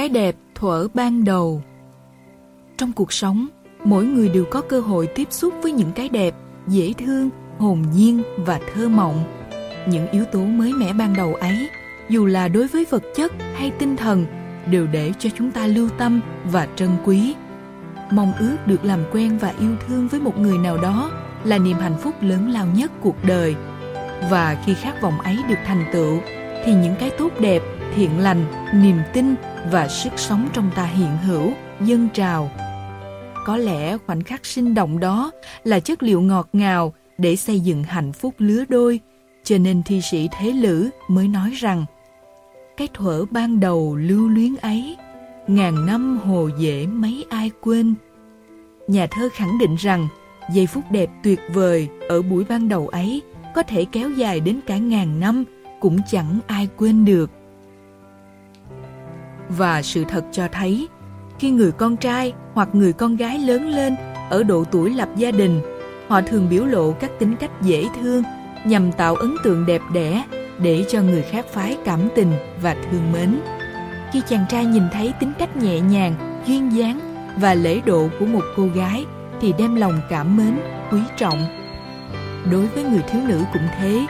cái đẹp thuở ban đầu Trong cuộc sống, mỗi người đều có cơ hội tiếp xúc với những cái đẹp, dễ thương, hồn nhiên và thơ mộng. Những yếu tố mới mẻ ban đầu ấy, dù là đối với vật chất hay tinh thần, đều để cho chúng ta lưu tâm và trân quý. Mong ước được làm quen và yêu thương với một người nào đó là niềm hạnh phúc lớn lao nhất cuộc đời. Và khi khát vọng ấy được thành tựu, thì những cái tốt đẹp, thiện lành, niềm tin và sức sống trong ta hiện hữu, dâng trào. Có lẽ khoảnh khắc sinh động đó là chất liệu ngọt ngào để xây dựng hạnh phúc lứa đôi, cho nên thi sĩ Thế Lữ mới nói rằng cái thuở ban đầu lưu luyến ấy, ngàn năm hồ dễ mấy ai quên. Nhà thơ khẳng định rằng giây phút đẹp tuyệt vời ở buổi ban đầu ấy có thể kéo dài đến cả ngàn năm cũng chẳng ai quên được. Và sự thật cho thấy, khi người con trai hoặc người con gái lớn lên ở độ tuổi lập gia đình, họ thường biểu lộ các tính cách dễ thương nhằm tạo ấn tượng đẹp đẽ để cho người khác phái cảm tình và thương mến. Khi chàng trai nhìn thấy tính cách nhẹ nhàng, duyên dáng và lễ độ của một cô gái thì đem lòng cảm mến, quý trọng. Đối với người thiếu nữ cũng thế,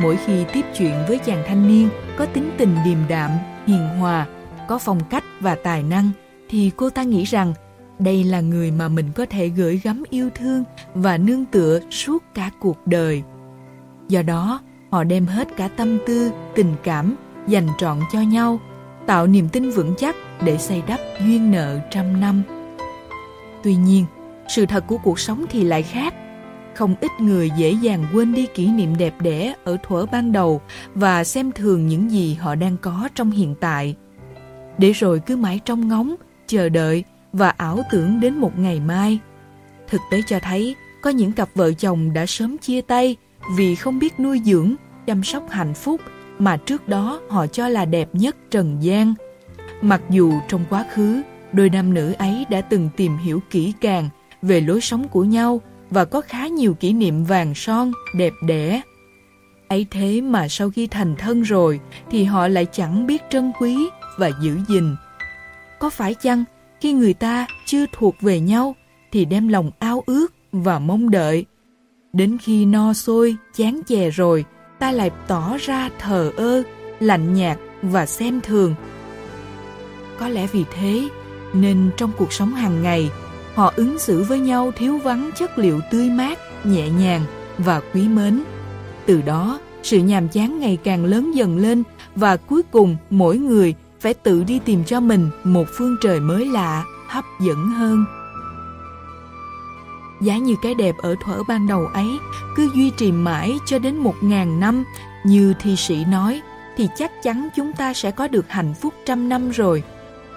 mỗi khi tiếp chuyện với chàng thanh niên có tính tình điềm đạm, hiền hòa, có phong cách và tài năng thì cô ta nghĩ rằng đây là người mà mình có thể gửi gắm yêu thương và nương tựa suốt cả cuộc đời. Do đó, họ đem hết cả tâm tư, tình cảm dành trọn cho nhau, tạo niềm tin vững chắc để xây đắp duyên nợ trăm năm. Tuy nhiên, sự thật của cuộc sống thì lại khác. Không ít người dễ dàng quên đi kỷ niệm đẹp đẽ ở thuở ban đầu và xem thường những gì họ đang có trong hiện tại. Để rồi cứ mãi trông ngóng, chờ đợi và ảo tưởng đến một ngày mai. Thực tế cho thấy có những cặp vợ chồng đã sớm chia tay vì không biết nuôi dưỡng, chăm sóc hạnh phúc mà trước đó họ cho là đẹp nhất trần gian. Mặc dù trong quá khứ, đôi nam nữ ấy đã từng tìm hiểu kỹ càng về lối sống của nhau và có khá nhiều kỷ niệm vàng son, đẹp đẽ. Ấy thế mà sau khi thành thân rồi thì họ lại chẳng biết trân quý và giữ gìn. Có phải chăng khi người ta chưa thuộc về nhau thì đem lòng ao ước và mong đợi. Đến khi no sôi, chán chè rồi, ta lại tỏ ra thờ ơ, lạnh nhạt và xem thường. Có lẽ vì thế, nên trong cuộc sống hàng ngày, họ ứng xử với nhau thiếu vắng chất liệu tươi mát, nhẹ nhàng và quý mến. Từ đó, sự nhàm chán ngày càng lớn dần lên và cuối cùng mỗi người phải tự đi tìm cho mình một phương trời mới lạ, hấp dẫn hơn. Giá như cái đẹp ở thuở ban đầu ấy cứ duy trì mãi cho đến một ngàn năm, như thi sĩ nói, thì chắc chắn chúng ta sẽ có được hạnh phúc trăm năm rồi.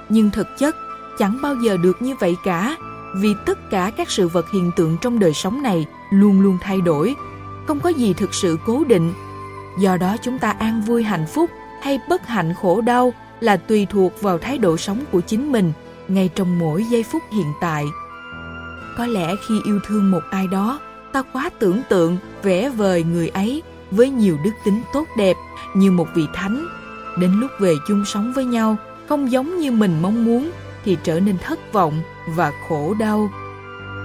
Nhưng thực chất, chẳng bao giờ được như vậy cả, vì tất cả các sự vật hiện tượng trong đời sống này luôn luôn thay đổi, không có gì thực sự cố định. Do đó chúng ta an vui hạnh phúc hay bất hạnh khổ đau là tùy thuộc vào thái độ sống của chính mình ngay trong mỗi giây phút hiện tại. Có lẽ khi yêu thương một ai đó, ta quá tưởng tượng, vẽ vời người ấy với nhiều đức tính tốt đẹp như một vị thánh. Đến lúc về chung sống với nhau, không giống như mình mong muốn thì trở nên thất vọng và khổ đau.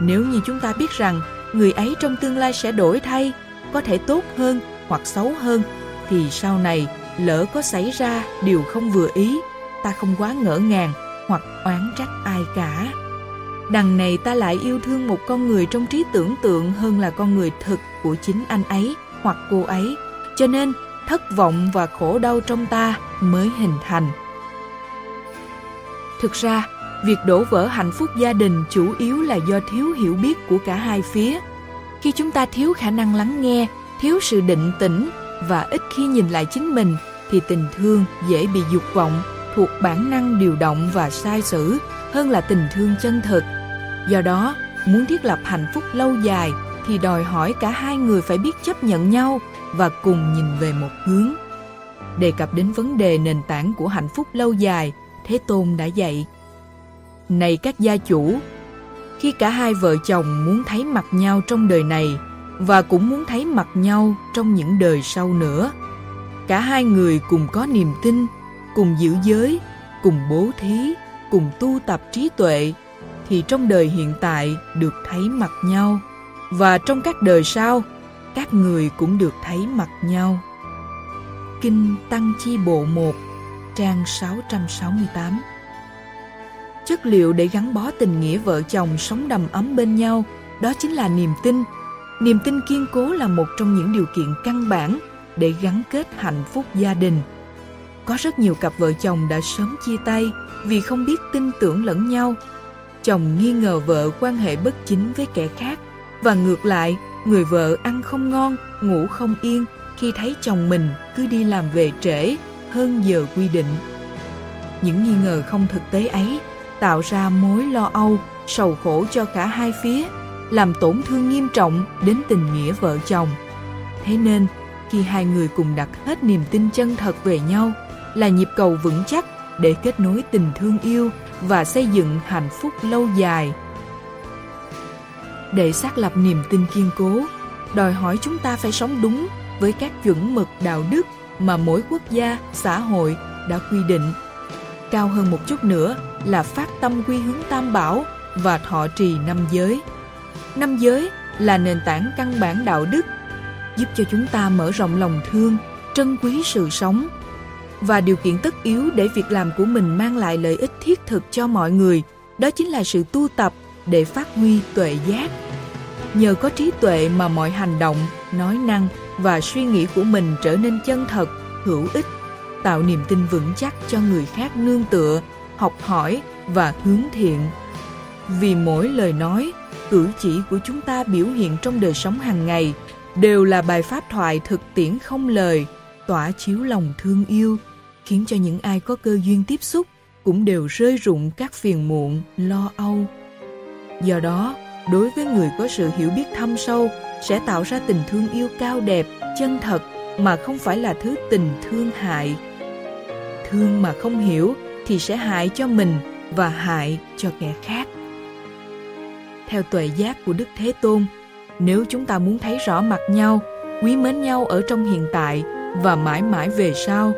Nếu như chúng ta biết rằng người ấy trong tương lai sẽ đổi thay, có thể tốt hơn hoặc xấu hơn, thì sau này lỡ có xảy ra điều không vừa ý, ta không quá ngỡ ngàng hoặc oán trách ai cả. Đằng này ta lại yêu thương một con người trong trí tưởng tượng hơn là con người thực của chính anh ấy hoặc cô ấy, cho nên thất vọng và khổ đau trong ta mới hình thành. Thực ra, việc đổ vỡ hạnh phúc gia đình chủ yếu là do thiếu hiểu biết của cả hai phía. Khi chúng ta thiếu khả năng lắng nghe, thiếu sự định tĩnh và ít khi nhìn lại chính mình thì tình thương dễ bị dục vọng thuộc bản năng điều động và sai sử hơn là tình thương chân thực. Do đó, muốn thiết lập hạnh phúc lâu dài thì đòi hỏi cả hai người phải biết chấp nhận nhau và cùng nhìn về một hướng. Đề cập đến vấn đề nền tảng của hạnh phúc lâu dài, Thế Tôn đã dạy. Này các gia chủ, khi cả hai vợ chồng muốn thấy mặt nhau trong đời này và cũng muốn thấy mặt nhau trong những đời sau nữa, cả hai người cùng có niềm tin, cùng giữ giới, cùng bố thí, cùng tu tập trí tuệ, thì trong đời hiện tại được thấy mặt nhau, và trong các đời sau, các người cũng được thấy mặt nhau. Kinh Tăng Chi Bộ 1, trang 668 Chất liệu để gắn bó tình nghĩa vợ chồng sống đầm ấm bên nhau, đó chính là niềm tin. Niềm tin kiên cố là một trong những điều kiện căn bản để gắn kết hạnh phúc gia đình. Có rất nhiều cặp vợ chồng đã sớm chia tay vì không biết tin tưởng lẫn nhau. Chồng nghi ngờ vợ quan hệ bất chính với kẻ khác và ngược lại, người vợ ăn không ngon, ngủ không yên khi thấy chồng mình cứ đi làm về trễ hơn giờ quy định. Những nghi ngờ không thực tế ấy tạo ra mối lo âu, sầu khổ cho cả hai phía, làm tổn thương nghiêm trọng đến tình nghĩa vợ chồng. Thế nên, khi hai người cùng đặt hết niềm tin chân thật về nhau, là nhịp cầu vững chắc để kết nối tình thương yêu và xây dựng hạnh phúc lâu dài. Để xác lập niềm tin kiên cố, đòi hỏi chúng ta phải sống đúng với các chuẩn mực đạo đức mà mỗi quốc gia, xã hội đã quy định. Cao hơn một chút nữa là phát tâm quy hướng tam bảo và thọ trì năm giới. Năm giới là nền tảng căn bản đạo đức, giúp cho chúng ta mở rộng lòng thương, trân quý sự sống và điều kiện tất yếu để việc làm của mình mang lại lợi ích thiết thực cho mọi người. Đó chính là sự tu tập để phát huy tuệ giác. Nhờ có trí tuệ mà mọi hành động nói năng và suy nghĩ của mình trở nên chân thật hữu ích tạo niềm tin vững chắc cho người khác nương tựa học hỏi và hướng thiện. Vì mỗi lời nói cử chỉ của chúng ta biểu hiện trong đời sống hàng ngày đều là bài pháp thoại thực tiễn không lời tỏa chiếu lòng thương yêu khiến cho những ai có cơ duyên tiếp xúc cũng đều rơi rụng các phiền muộn, lo âu. Do đó, đối với người có sự hiểu biết thâm sâu sẽ tạo ra tình thương yêu cao đẹp, chân thật mà không phải là thứ tình thương hại. Thương mà không hiểu thì sẽ hại cho mình và hại cho kẻ khác. Theo tuệ giác của Đức Thế Tôn, nếu chúng ta muốn thấy rõ mặt nhau, quý mến nhau ở trong hiện tại và mãi mãi về sau,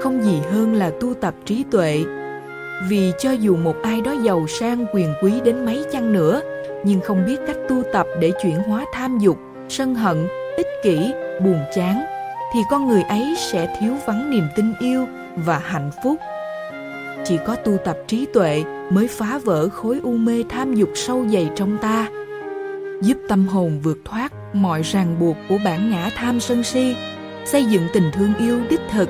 không gì hơn là tu tập trí tuệ. Vì cho dù một ai đó giàu sang quyền quý đến mấy chăng nữa, nhưng không biết cách tu tập để chuyển hóa tham dục, sân hận, ích kỷ, buồn chán, thì con người ấy sẽ thiếu vắng niềm tin yêu và hạnh phúc. Chỉ có tu tập trí tuệ mới phá vỡ khối u mê tham dục sâu dày trong ta, giúp tâm hồn vượt thoát mọi ràng buộc của bản ngã tham sân si, xây dựng tình thương yêu đích thực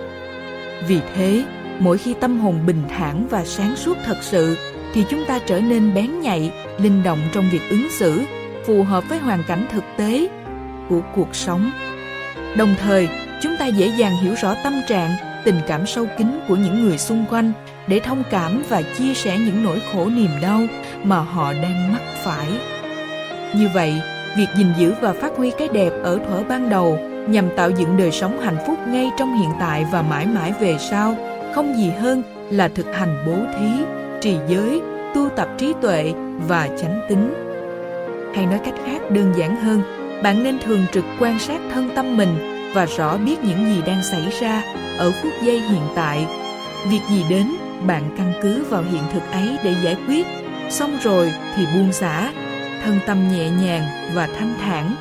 vì thế, mỗi khi tâm hồn bình thản và sáng suốt thật sự, thì chúng ta trở nên bén nhạy, linh động trong việc ứng xử, phù hợp với hoàn cảnh thực tế của cuộc sống. Đồng thời, chúng ta dễ dàng hiểu rõ tâm trạng, tình cảm sâu kín của những người xung quanh để thông cảm và chia sẻ những nỗi khổ niềm đau mà họ đang mắc phải. Như vậy, việc gìn giữ và phát huy cái đẹp ở thuở ban đầu nhằm tạo dựng đời sống hạnh phúc ngay trong hiện tại và mãi mãi về sau, không gì hơn là thực hành bố thí, trì giới, tu tập trí tuệ và chánh tính. Hay nói cách khác đơn giản hơn, bạn nên thường trực quan sát thân tâm mình và rõ biết những gì đang xảy ra ở phút giây hiện tại. Việc gì đến, bạn căn cứ vào hiện thực ấy để giải quyết, xong rồi thì buông xả, thân tâm nhẹ nhàng và thanh thản.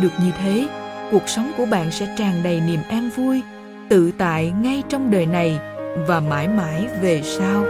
Được như thế, cuộc sống của bạn sẽ tràn đầy niềm an vui, tự tại ngay trong đời này và mãi mãi về sau.